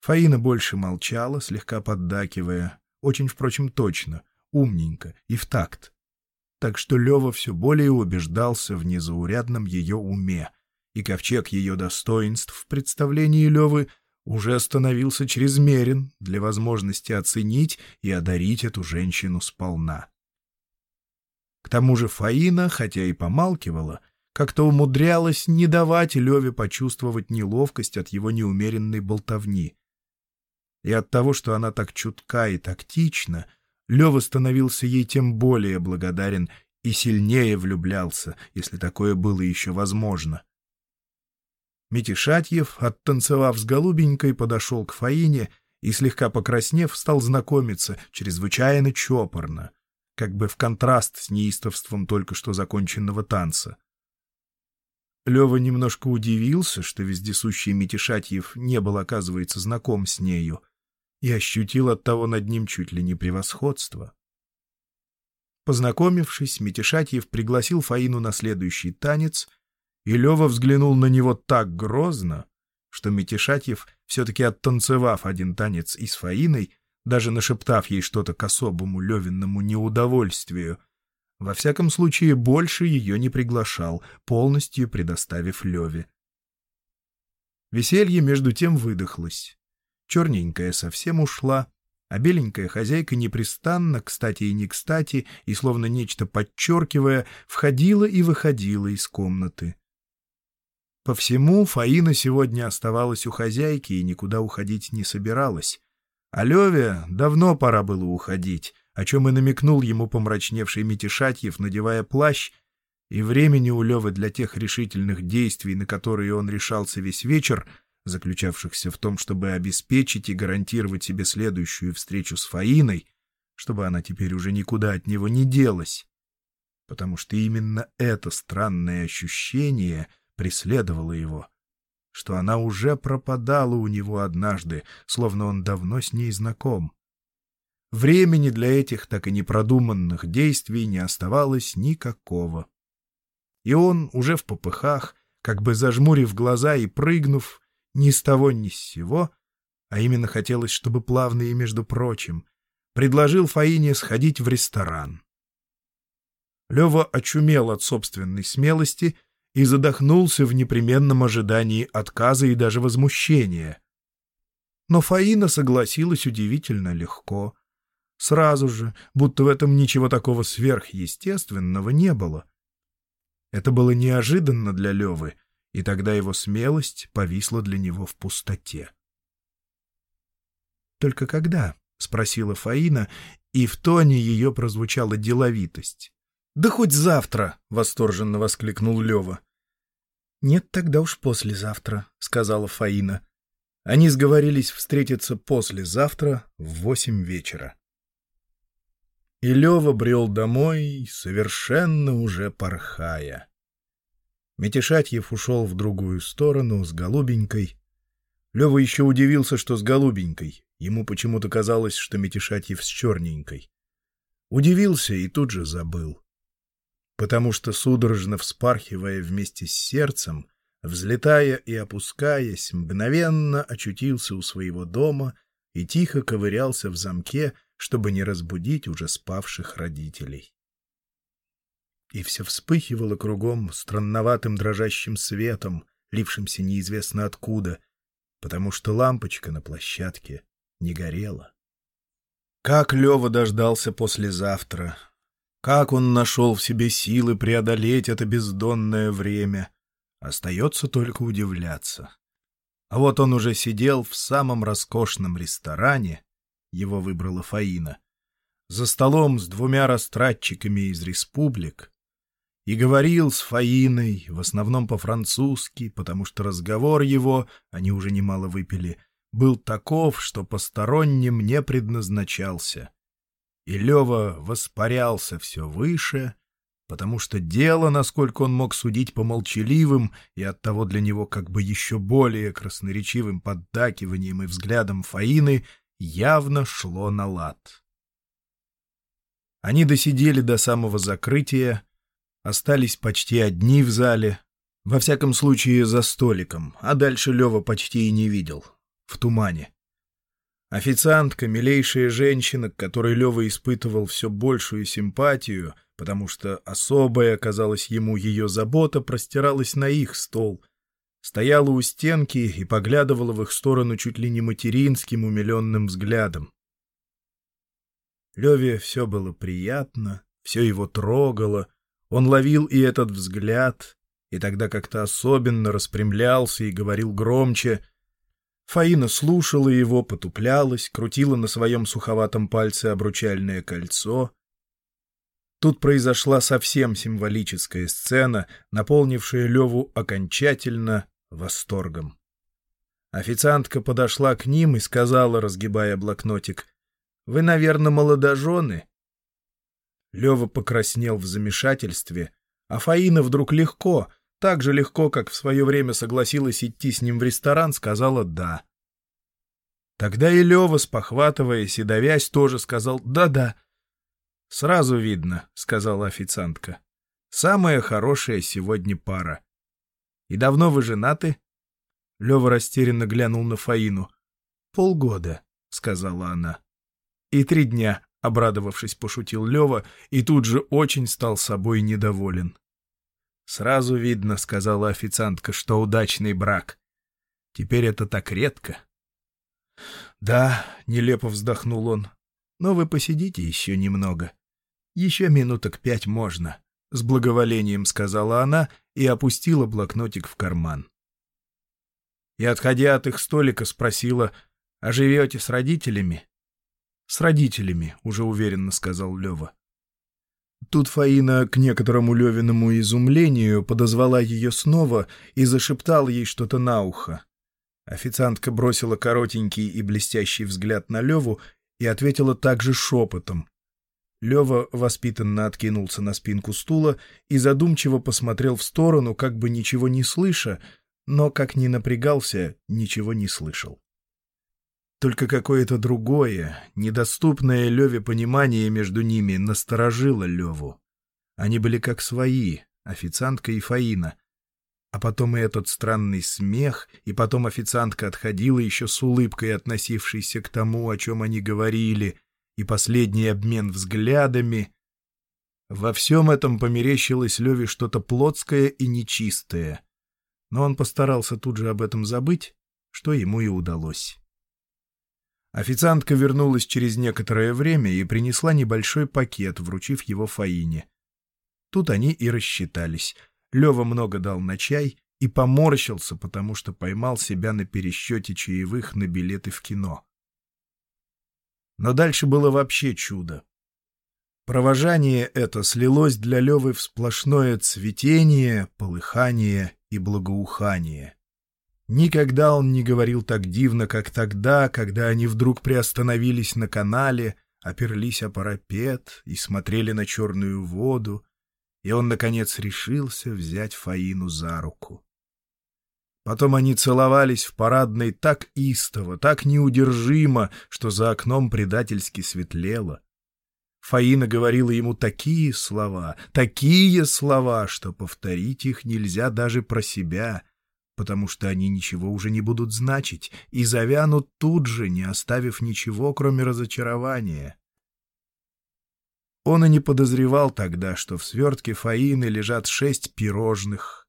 S1: Фаина больше молчала, слегка поддакивая, очень, впрочем, точно, умненько и в такт. Так что Лева все более убеждался в незаурядном ее уме, и ковчег ее достоинств в представлении Левы уже становился чрезмерен для возможности оценить и одарить эту женщину сполна. К тому же Фаина, хотя и помалкивала, как-то умудрялась не давать Леве почувствовать неловкость от его неумеренной болтовни. И от того, что она так чутка и тактична, Лева становился ей тем более благодарен и сильнее влюблялся, если такое было еще возможно. Митишатьев, оттанцевав с голубенькой, подошел к Фаине и, слегка покраснев, стал знакомиться чрезвычайно чопорно, как бы в контраст с неистовством только что законченного танца. Лева немножко удивился, что вездесущий Митишатьев не был, оказывается, знаком с нею, и ощутил от того над ним чуть ли не превосходство. Познакомившись, Митишатьев пригласил Фаину на следующий танец, и Лева взглянул на него так грозно, что Митишатьев, все-таки оттанцевав один танец и с Фаиной, даже нашептав ей что-то к особому Левинному неудовольствию, во всяком случае больше ее не приглашал, полностью предоставив Леве. Веселье между тем выдохлось. Черненькая совсем ушла, а беленькая хозяйка непрестанно, кстати и не кстати, и словно нечто подчеркивая, входила и выходила из комнаты. По всему, Фаина сегодня оставалась у хозяйки и никуда уходить не собиралась. А Леве давно пора было уходить, о чем и намекнул ему помрачневший Митишатьев, надевая плащ, и времени у Левы для тех решительных действий, на которые он решался весь вечер, заключавшихся в том, чтобы обеспечить и гарантировать себе следующую встречу с Фаиной, чтобы она теперь уже никуда от него не делась. Потому что именно это странное ощущение преследовало его, что она уже пропадала у него однажды, словно он давно с ней знаком. Времени для этих так и непродуманных действий не оставалось никакого. И он, уже в попыхах, как бы зажмурив глаза и прыгнув, ни с того ни с сего, а именно хотелось, чтобы плавно и между прочим, предложил Фаине сходить в ресторан. Лева очумел от собственной смелости и задохнулся в непременном ожидании отказа и даже возмущения. Но Фаина согласилась удивительно легко. Сразу же, будто в этом ничего такого сверхъестественного не было. Это было неожиданно для Левы — и тогда его смелость повисла для него в пустоте. «Только когда?» — спросила Фаина, и в тоне ее прозвучала деловитость. «Да хоть завтра!» — восторженно воскликнул Лева. «Нет, тогда уж послезавтра», — сказала Фаина. Они сговорились встретиться послезавтра в восемь вечера. И Лева брел домой, совершенно уже порхая. Метишатьев ушел в другую сторону с Голубенькой. Лева еще удивился, что с Голубенькой. Ему почему-то казалось, что Метишатьев с Черненькой. Удивился и тут же забыл. Потому что, судорожно вспархивая вместе с сердцем, взлетая и опускаясь, мгновенно очутился у своего дома и тихо ковырялся в замке, чтобы не разбудить уже спавших родителей и все вспыхивало кругом странноватым дрожащим светом, лившимся неизвестно откуда, потому что лампочка на площадке не горела. Как Лева дождался послезавтра! Как он нашел в себе силы преодолеть это бездонное время! Остается только удивляться. А вот он уже сидел в самом роскошном ресторане, его выбрала Фаина, за столом с двумя растратчиками из республик, и говорил с Фаиной, в основном по-французски, потому что разговор его, они уже немало выпили, был таков, что посторонним не предназначался. И Лева воспарялся все выше, потому что дело, насколько он мог судить по молчаливым и оттого для него как бы еще более красноречивым поддакиванием и взглядом Фаины, явно шло на лад. Они досидели до самого закрытия, Остались почти одни в зале, во всяком случае за столиком, а дальше Лева почти и не видел. В тумане. Официантка, милейшая женщина, к которой Лева испытывал все большую симпатию, потому что особая оказалась ему ее забота, простиралась на их стол. Стояла у стенки и поглядывала в их сторону чуть ли не материнским умиленным взглядом. Леве все было приятно, все его трогало — он ловил и этот взгляд, и тогда как-то особенно распрямлялся и говорил громче. Фаина слушала его, потуплялась, крутила на своем суховатом пальце обручальное кольцо. Тут произошла совсем символическая сцена, наполнившая Леву окончательно восторгом. Официантка подошла к ним и сказала, разгибая блокнотик, «Вы, наверное, молодожены?» Лева покраснел в замешательстве, а Фаина вдруг легко, так же легко, как в свое время согласилась идти с ним в ресторан, сказала «да». Тогда и Лева, спохватываясь и давясь, тоже сказал «да-да». «Сразу видно», — сказала официантка. «Самая хорошая сегодня пара». «И давно вы женаты?» Лева растерянно глянул на Фаину. «Полгода», — сказала она. «И три дня», — обрадовавшись, пошутил Лева, и тут же очень стал собой недоволен. «Сразу видно», — сказала официантка, — «что удачный брак. Теперь это так редко». «Да», — нелепо вздохнул он, — «но вы посидите еще немного. Еще минуток пять можно», — с благоволением сказала она и опустила блокнотик в карман. И, отходя от их столика, спросила, «А живете с родителями?» «С родителями», — уже уверенно сказал Лева. Тут Фаина, к некоторому Левиному изумлению, подозвала ее снова и зашептала ей что-то на ухо. Официантка бросила коротенький и блестящий взгляд на Леву и ответила также шепотом. Лева воспитанно откинулся на спинку стула и задумчиво посмотрел в сторону, как бы ничего не слыша, но, как ни напрягался, ничего не слышал. Только какое-то другое, недоступное Леве понимание между ними насторожило Леву. Они были как свои, официантка и Фаина. А потом и этот странный смех, и потом официантка отходила еще с улыбкой, относившейся к тому, о чем они говорили, и последний обмен взглядами. Во всем этом померещилось Леве что-то плотское и нечистое. Но он постарался тут же об этом забыть, что ему и удалось. Официантка вернулась через некоторое время и принесла небольшой пакет, вручив его Фаине. Тут они и рассчитались. Лева много дал на чай и поморщился, потому что поймал себя на пересчете чаевых на билеты в кино. Но дальше было вообще чудо. Провожание это слилось для Левы в сплошное цветение, полыхание и благоухание. Никогда он не говорил так дивно, как тогда, когда они вдруг приостановились на канале, оперлись о парапет и смотрели на черную воду, и он, наконец, решился взять Фаину за руку. Потом они целовались в парадной так истово, так неудержимо, что за окном предательски светлело. Фаина говорила ему такие слова, такие слова, что повторить их нельзя даже про себя — потому что они ничего уже не будут значить и завянут тут же, не оставив ничего, кроме разочарования. Он и не подозревал тогда, что в свертке Фаины лежат шесть пирожных,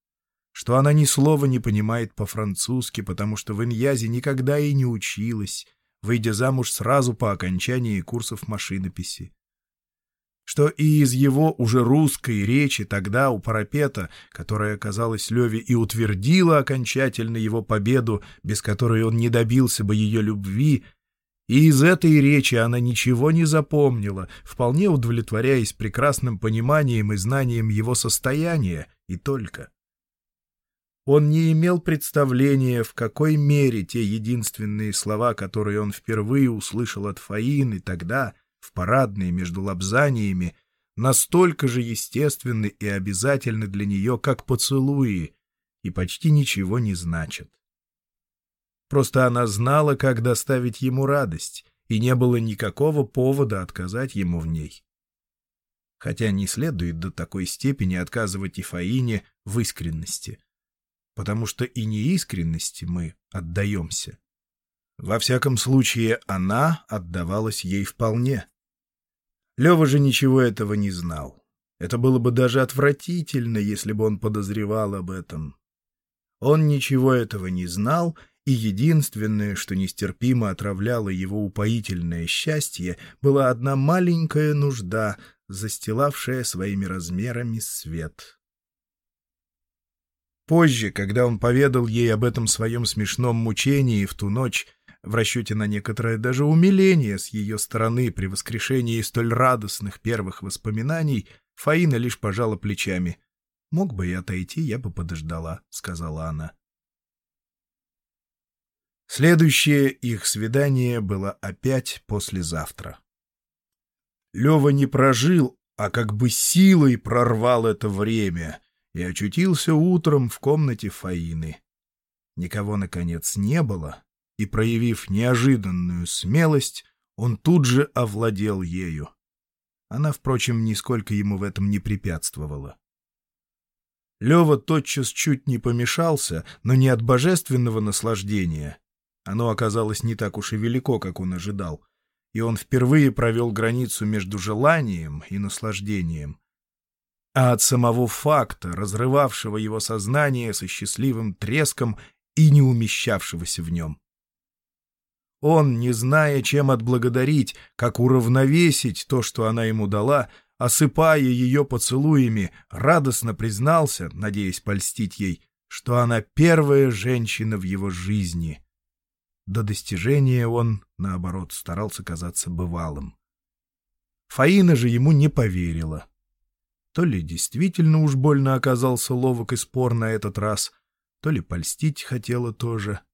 S1: что она ни слова не понимает по-французски, потому что в Иньязе никогда и не училась, выйдя замуж сразу по окончании курсов машинописи что и из его уже русской речи тогда у парапета, которая, казалось, Леве и утвердила окончательно его победу, без которой он не добился бы ее любви, и из этой речи она ничего не запомнила, вполне удовлетворяясь прекрасным пониманием и знанием его состояния, и только. Он не имел представления, в какой мере те единственные слова, которые он впервые услышал от Фаины тогда — в парадные между лапзаниями, настолько же естественны и обязательны для нее, как поцелуи, и почти ничего не значат. Просто она знала, как доставить ему радость, и не было никакого повода отказать ему в ней. Хотя не следует до такой степени отказывать и Фаине в искренности, потому что и неискренности мы отдаемся. Во всяком случае, она отдавалась ей вполне. Лева же ничего этого не знал. Это было бы даже отвратительно, если бы он подозревал об этом. Он ничего этого не знал, и единственное, что нестерпимо отравляло его упоительное счастье, была одна маленькая нужда, застилавшая своими размерами свет. Позже, когда он поведал ей об этом своем смешном мучении в ту ночь, в расчете на некоторое даже умиление с ее стороны при воскрешении столь радостных первых воспоминаний, Фаина лишь пожала плечами. «Мог бы и отойти, я бы подождала», — сказала она. Следующее их свидание было опять послезавтра. Лева не прожил, а как бы силой прорвал это время, и очутился утром в комнате Фаины. Никого, наконец, не было, и, проявив неожиданную смелость, он тут же овладел ею. Она, впрочем, нисколько ему в этом не препятствовала. Лева тотчас чуть не помешался, но не от божественного наслаждения. Оно оказалось не так уж и велико, как он ожидал, и он впервые провел границу между желанием и наслаждением, а от самого факта, разрывавшего его сознание со счастливым треском и не умещавшегося в нем. Он, не зная, чем отблагодарить, как уравновесить то, что она ему дала, осыпая ее поцелуями, радостно признался, надеясь польстить ей, что она первая женщина в его жизни. До достижения он, наоборот, старался казаться бывалым. Фаина же ему не поверила. То ли действительно уж больно оказался ловок и спор на этот раз, то ли польстить хотела тоже —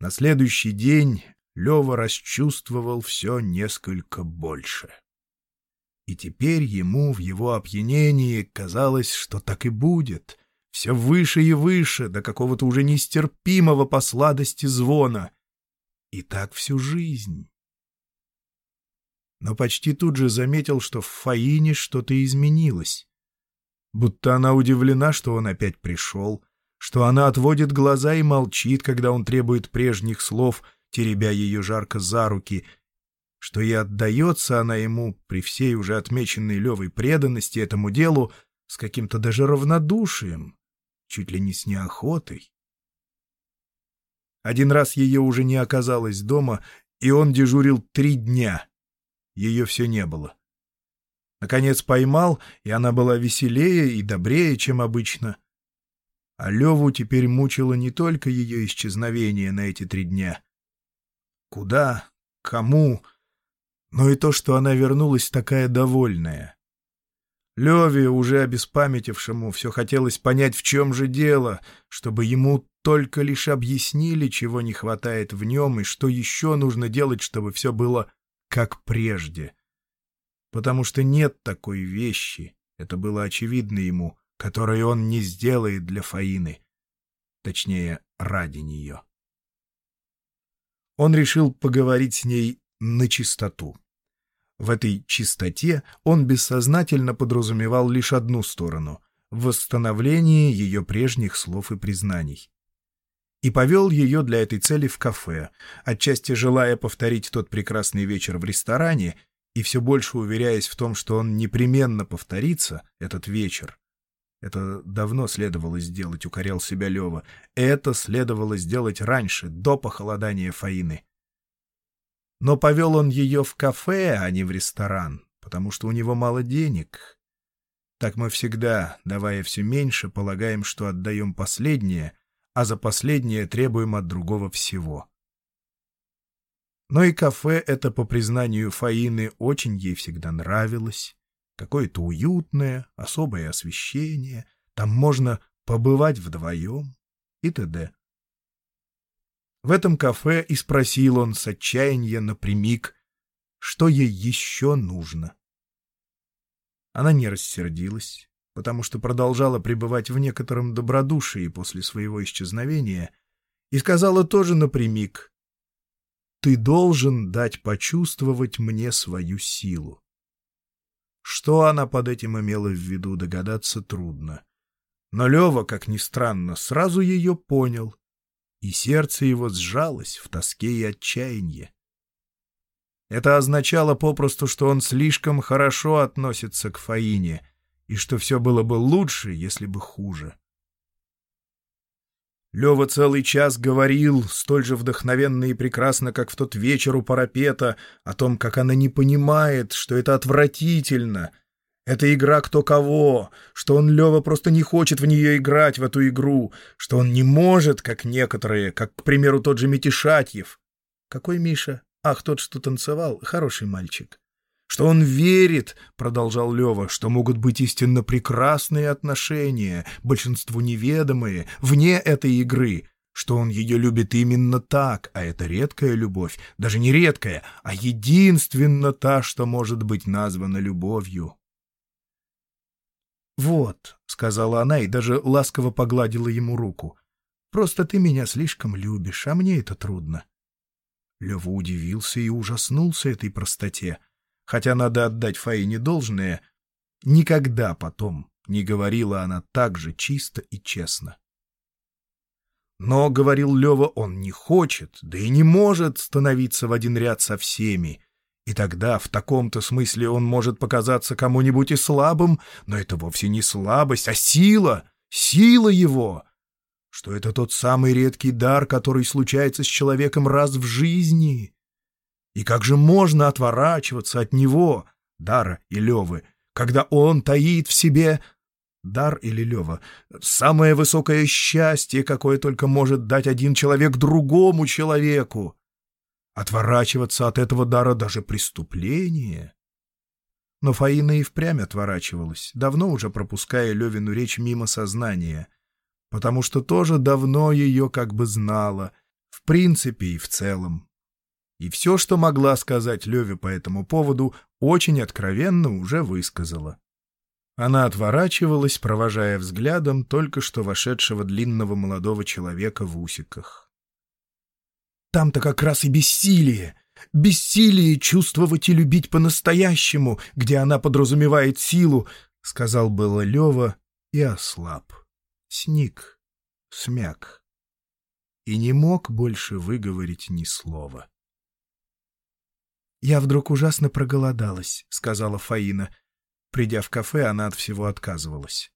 S1: на следующий день Лева расчувствовал все несколько больше. И теперь ему в его опьянении казалось, что так и будет, все выше и выше, до какого-то уже нестерпимого по сладости звона. И так всю жизнь. Но почти тут же заметил, что в Фаине что-то изменилось. Будто она удивлена, что он опять пришел, что она отводит глаза и молчит, когда он требует прежних слов, теребя ее жарко за руки, что и отдается она ему при всей уже отмеченной Левой преданности этому делу с каким-то даже равнодушием, чуть ли не с неохотой. Один раз ее уже не оказалось дома, и он дежурил три дня. Ее все не было. Наконец поймал, и она была веселее и добрее, чем обычно — а Леву теперь мучило не только ее исчезновение на эти три дня. Куда? Кому? Но и то, что она вернулась такая довольная. Леве, уже обеспамятившему, все хотелось понять, в чем же дело, чтобы ему только лишь объяснили, чего не хватает в нем и что еще нужно делать, чтобы все было как прежде. Потому что нет такой вещи, это было очевидно ему, которой он не сделает для Фаины, точнее, ради нее. Он решил поговорить с ней на чистоту. В этой чистоте он бессознательно подразумевал лишь одну сторону — восстановление ее прежних слов и признаний. И повел ее для этой цели в кафе, отчасти желая повторить тот прекрасный вечер в ресторане и все больше уверяясь в том, что он непременно повторится, этот вечер, это давно следовало сделать, укорял себя Лева. Это следовало сделать раньше, до похолодания Фаины. Но повел он ее в кафе, а не в ресторан, потому что у него мало денег. Так мы всегда, давая все меньше, полагаем, что отдаем последнее, а за последнее требуем от другого всего. Но и кафе это, по признанию Фаины, очень ей всегда нравилось какое-то уютное, особое освещение, там можно побывать вдвоем и т.д. В этом кафе и спросил он с отчаяния напрямик, что ей еще нужно. Она не рассердилась, потому что продолжала пребывать в некотором добродушии после своего исчезновения, и сказала тоже напрямик, «Ты должен дать почувствовать мне свою силу». Что она под этим имела в виду, догадаться трудно. Но Лева, как ни странно, сразу ее понял, и сердце его сжалось в тоске и отчаянии. Это означало попросту, что он слишком хорошо относится к Фаине, и что все было бы лучше, если бы хуже. Лева целый час говорил, столь же вдохновенно и прекрасно, как в тот вечер у парапета, о том, как она не понимает, что это отвратительно. Это игра кто кого, что он, Лева, просто не хочет в нее играть, в эту игру, что он не может, как некоторые, как, к примеру, тот же Митишатьев. Какой Миша? Ах, тот, что танцевал, хороший мальчик что он верит, — продолжал Лева, — что могут быть истинно прекрасные отношения, большинству неведомые, вне этой игры, что он ее любит именно так, а это редкая любовь, даже не редкая, а единственно та, что может быть названа любовью. «Вот», — сказала она и даже ласково погладила ему руку. «Просто ты меня слишком любишь, а мне это трудно». Лева удивился и ужаснулся этой простоте, хотя надо отдать Фаине должное, никогда потом не говорила она так же чисто и честно. Но, — говорил Лева, — он не хочет, да и не может становиться в один ряд со всеми, и тогда в таком-то смысле он может показаться кому-нибудь и слабым, но это вовсе не слабость, а сила, сила его, что это тот самый редкий дар, который случается с человеком раз в жизни. И как же можно отворачиваться от него, дара и Левы, когда он таит в себе дар или Лева, самое высокое счастье, какое только может дать один человек другому человеку. Отворачиваться от этого дара даже преступление. Но Фаина и впрямь отворачивалась, давно уже пропуская Левину речь мимо сознания, потому что тоже давно ее как бы знала, в принципе и в целом. И все, что могла сказать Леве по этому поводу, очень откровенно уже высказала. Она отворачивалась, провожая взглядом только что вошедшего длинного молодого человека в усиках. Там-то как раз и бессилие. Бессилие чувствовать и любить по-настоящему, где она подразумевает силу, — сказал было Лева и ослаб. Сник, смяк. И не мог больше выговорить ни слова. «Я вдруг ужасно проголодалась», — сказала Фаина. Придя в кафе, она от всего отказывалась.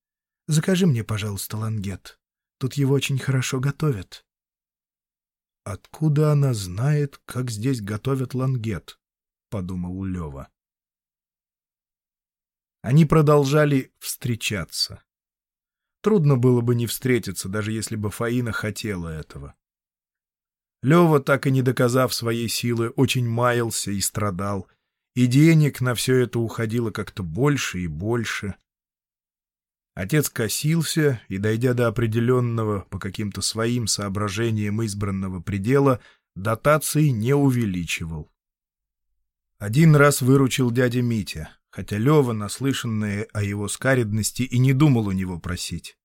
S1: «Закажи мне, пожалуйста, лангет. Тут его очень хорошо готовят». «Откуда она знает, как здесь готовят лангет?» — подумал Лева. Они продолжали встречаться. Трудно было бы не встретиться, даже если бы Фаина хотела этого. Лева, так и не доказав своей силы, очень маялся и страдал, и денег на все это уходило как-то больше и больше. Отец косился и, дойдя до определенного по каким-то своим соображениям избранного предела, дотации не увеличивал. Один раз выручил дядя Митя, хотя Лева, наслышанное о его скаридности, и не думал у него просить.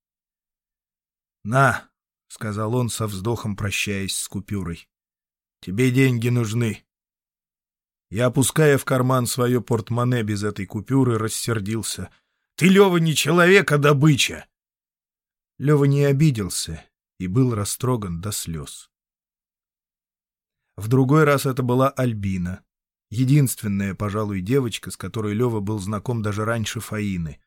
S1: «На!» — сказал он со вздохом, прощаясь с купюрой. «Тебе деньги нужны». Я, опуская в карман свое портмоне без этой купюры, рассердился — ты, Лева, не человек, а добыча!» Лева не обиделся и был растроган до слез. В другой раз это была Альбина, единственная, пожалуй, девочка, с которой Лева был знаком даже раньше Фаины.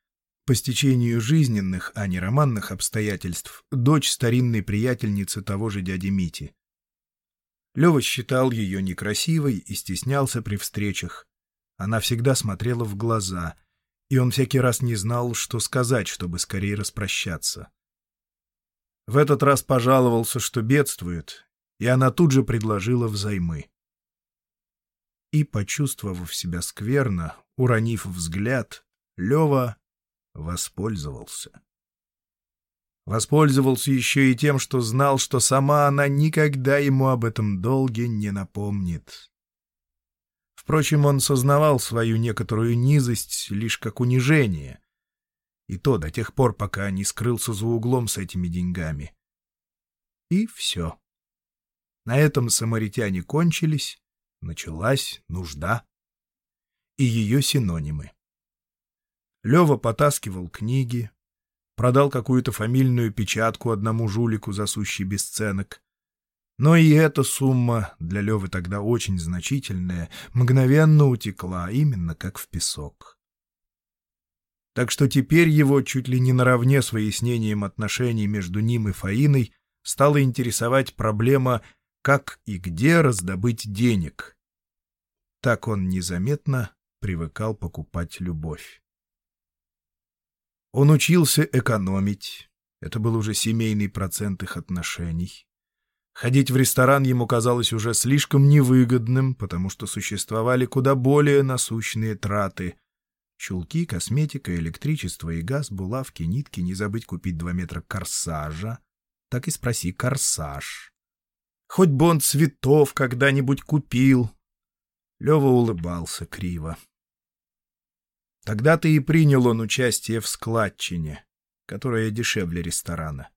S1: По стечению жизненных, а не романных обстоятельств, дочь старинной приятельницы того же дяди Мити. Лева считал ее некрасивой и стеснялся при встречах. Она всегда смотрела в глаза — и он всякий раз не знал, что сказать, чтобы скорее распрощаться. В этот раз пожаловался, что бедствует, и она тут же предложила взаймы. И, почувствовав себя скверно, уронив взгляд, Лева воспользовался. Воспользовался еще и тем, что знал, что сама она никогда ему об этом долге не напомнит. Впрочем, он сознавал свою некоторую низость лишь как унижение. И то до тех пор, пока не скрылся за углом с этими деньгами. И все. На этом самаритяне кончились, началась нужда. И ее синонимы. Лева потаскивал книги, продал какую-то фамильную печатку одному жулику за сущий бесценок, но и эта сумма, для Левы тогда очень значительная, мгновенно утекла, именно как в песок. Так что теперь его чуть ли не наравне с выяснением отношений между ним и Фаиной стала интересовать проблема, как и где раздобыть денег. Так он незаметно привыкал покупать любовь. Он учился экономить, это был уже семейный процент их отношений. Ходить в ресторан ему казалось уже слишком невыгодным, потому что существовали куда более насущные траты. Чулки, косметика, электричество и газ, булавки, нитки, не забыть купить два метра корсажа. Так и спроси корсаж. Хоть бы он цветов когда-нибудь купил. Лева улыбался криво. Тогда-то и принял он участие в складчине, которая дешевле ресторана.